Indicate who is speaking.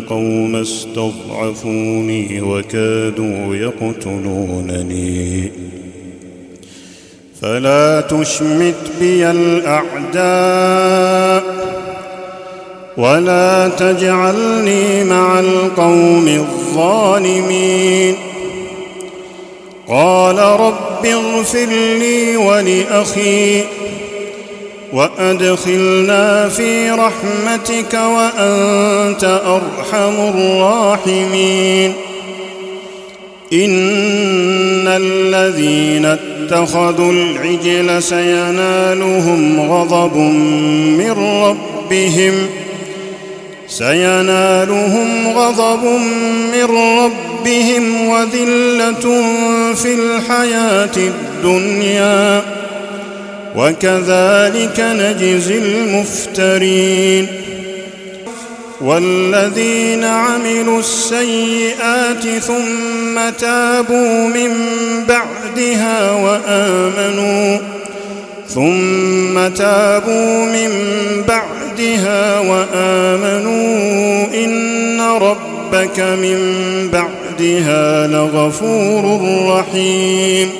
Speaker 1: القوم استضعفوني وكادوا يقتلونني. فلا تشمت بي الأعداء ولا تجعلني مع القوم الظالمين. قال رب اغفر لي ولأخي وأدخلنا في رحمتك وأنت أرحم الراحمين. إن الذين اتخذوا العجل سينالهم غضب من ربهم. سينالهم غضب من ربهم وذلة في الحياة الدنيا. وكذلك نجزي المفترين والذين عملوا السيئات ثم تابوا من بعدها وآمنوا ثم تابوا من بعدها وآمنوا إن ربك من بعدها لغفور رحيم